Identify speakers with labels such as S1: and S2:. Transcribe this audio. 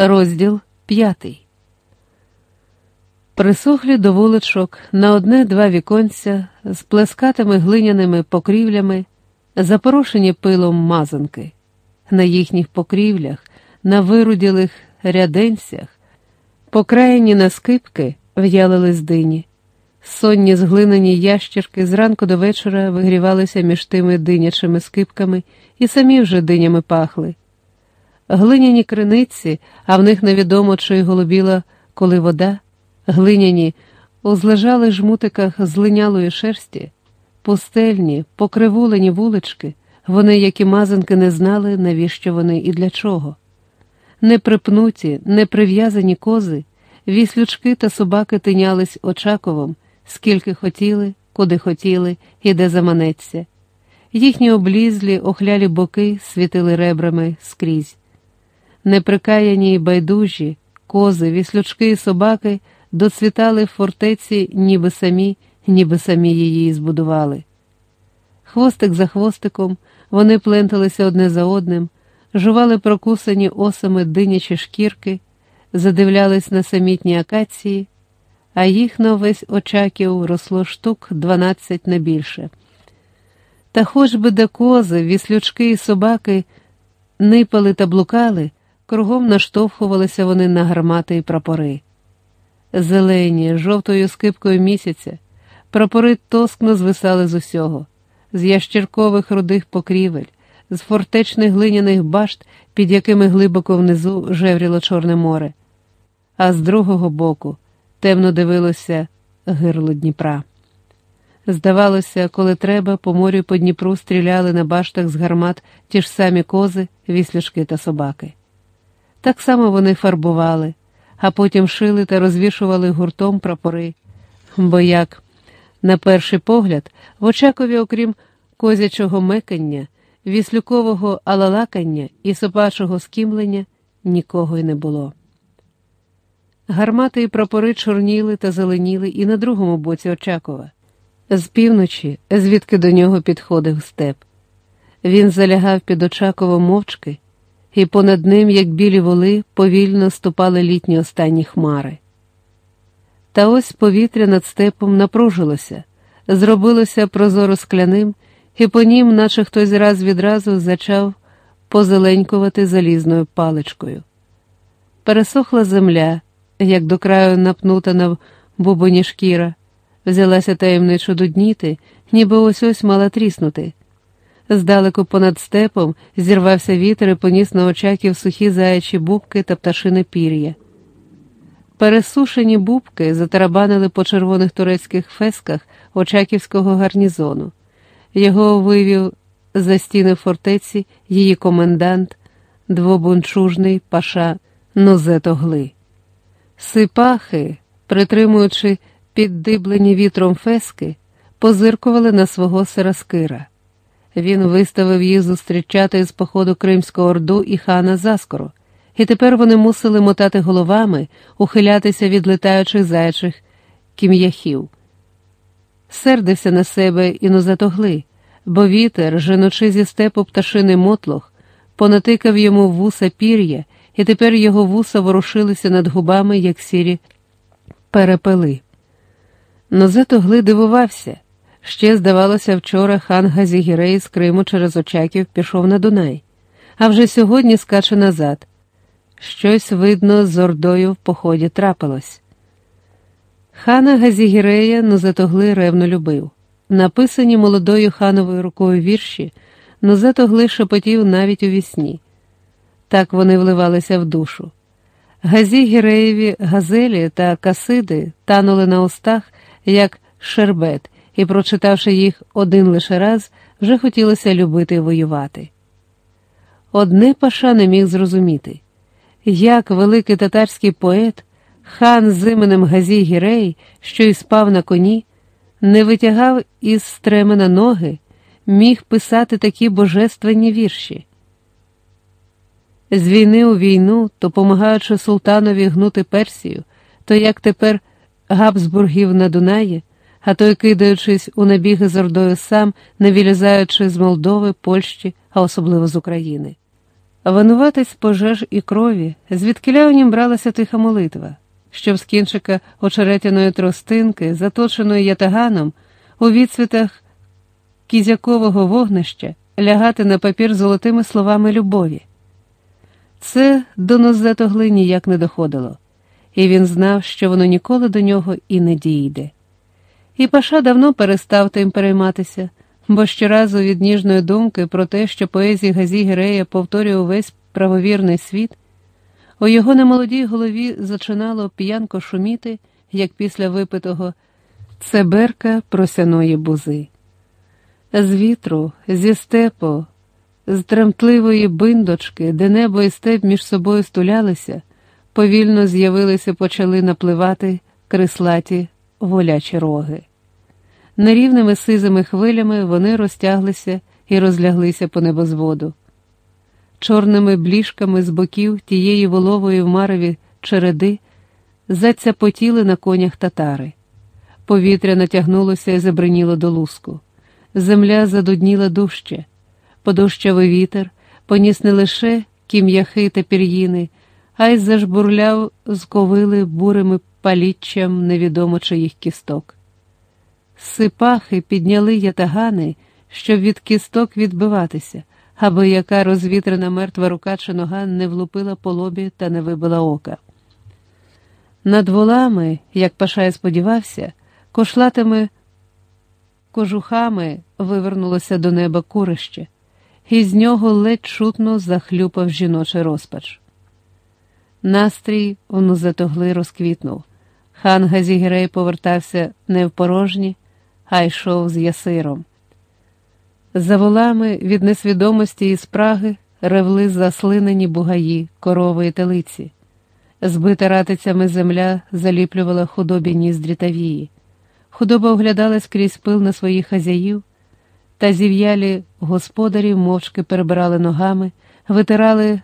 S1: Розділ п'ятий. Присохлі до вуличок на одне-два віконця з плескатими глиняними покрівлями, запорошені пилом мазанки. На їхніх покрівлях, на вируділих ряденцях, покраєні на скипки в'ялились дині. Сонні зглинені ящірки зранку до вечора вигрівалися між тими динячими скипками і самі вже динями пахли глиняні криниці, а в них невідомо чи голубіла коли вода, глиняні у злежалих жмутиках злинялої шерсті, пустельні, покривулені вулички, вони, як і мазанки, не знали, навіщо вони і для чого. Неприпнуті, неприв'язані кози, віслючки та собаки тинялись очаковом, скільки хотіли, куди хотіли і де заманеться. Їхні облізлі, охлялі боки світили ребрами скрізь неприкаяні й байдужі, кози, віслючки і собаки доцвітали в фортеці, ніби самі, ніби самі її збудували. Хвостик за хвостиком вони пленталися одне за одним, жували прокусані осами динячі шкірки, задивлялись на самітні акації, а їх на весь очаків росло штук дванадцять на більше. Та хоч би де кози, віслючки і собаки нипали та блукали, Кругом наштовхувалися вони на гармати і прапори. Зелені, жовтою скипкою місяця, прапори тоскно звисали з усього, з ящіркових рудих покрівель, з фортечних глиняних башт, під якими глибоко внизу жевріло Чорне море, а з другого боку темно дивилося гирло Дніпра. Здавалося, коли треба, по морю по Дніпру стріляли на баштах з гармат ті ж самі кози, віслюшки та собаки. Так само вони фарбували, а потім шили та розвішували гуртом прапори. Бо як, на перший погляд, в Очакові, окрім козячого мекання, віслюкового алалакання і собачого скімлення, нікого й не було. Гармати і прапори чорніли та зеленіли і на другому боці Очакова, з півночі, звідки до нього підходив степ. Він залягав під Очаково мовчки і понад ним, як білі воли, повільно ступали літні останні хмари. Та ось повітря над степом напружилося, зробилося прозоро скляним, і по нім, наче хтось раз відразу зачав позеленькувати залізною паличкою. Пересохла земля, як до краю напнута на бубоні шкіра, взялася таємничо дудніти, ніби ось ось мала тріснути. Здалеку понад степом зірвався вітер і поніс на очаків сухі заячі бубки та пташине пір'я. Пересушені бубки затарабанили по червоних турецьких фесках очаківського гарнізону. Його вивів за стіни фортеці її комендант, двобунчужний паша Нозетогли. Сипахи, притримуючи піддиблені вітром фески, позиркували на свого Сараскира. Він виставив їх зустрічати з походу Кримського Орду і хана Заскору, і тепер вони мусили мотати головами, ухилятися від летаючих зайчих кім'яхів. Сердився на себе і нозатогли, бо вітер, женучи зі степу пташини мотлох, понатикав йому вуса пір'я, і тепер його вуса ворушилися над губами, як сірі перепели. Нозатогли дивувався. Ще, здавалося, вчора хан Газігірей з Криму через Очаків пішов на Дунай, а вже сьогодні скаче назад. Щось, видно, з Ордою в поході трапилось. Хана Газігірея Нозатогли ревно любив. Написані молодою хановою рукою вірші, Нозатогли шепотів навіть у вісні. Так вони вливалися в душу. Газі газелі та касиди танули на устах, як шербет і, прочитавши їх один лише раз, вже хотілося любити і воювати. Одне паша не міг зрозуміти, як великий татарський поет, хан з іменем Газій Гірей, що й спав на коні, не витягав із стремена ноги, міг писати такі божественні вірші. З війни у війну, то помагаючи султанові гнути Персію, то як тепер Габсбургів на Дунаї, а той, кидаючись у набіги з Ордою сам, не вилізаючи з Молдови, Польщі, а особливо з України. Винуватець пожеж і крові, звідкиля у нім бралася тиха молитва, щоб з кінчика очеретяної тростинки, заточеної ятаганом, у відсвітах кізякового вогнища лягати на папір золотими словами любові. Це до Нозетогли ніяк не доходило, і він знав, що воно ніколи до нього і не дійде. І Паша давно перестав тим перейматися, бо щоразу від ніжної думки про те, що поезія Газі Гірея повторює увесь правовірний світ, у його немолодій голові зачинало п'янко шуміти, як після випитого цеберка просяної бузи. З вітру, зі степу, з тремтливої биндочки, де небо і степ між собою стулялися, повільно з'явилися, почали напливати крислаті волячі роги. Нерівними сизими хвилями вони розтяглися і розляглися по небозводу. Чорними бліжками з боків тієї волової в мареві череди зацяпотіли на конях татари. Повітря натягнулося і забриніло до луску. Земля задудніла дужче. Подущавий вітер поніс не лише кім'яхи та пір'їни, а й зажбурляв з ковили бурими паліччям невідомо чиїх кісток. Сипахи підняли ятагани, щоб від кісток відбиватися, аби яка розвітрена мертва рука чи нога не влупила по лобі та не вибила ока. Над волами, як Пашай сподівався, кошлатими кожухами вивернулося до неба курище, і з нього ледь чутно захлюпав жіночий розпач. Настрій в Нузатогли розквітнув. Хан Газігерей повертався не в порожні, а йшов з ясиром. За волами від несвідомості і спраги ревли заслинені бугаї, корови і телиці. Збита ратицями земля заліплювала худобі ніздрі та вії. Худоба оглядалась крізь пил на своїх хазяїв, та зів'ялі господарів мовчки перебирали ногами, витирали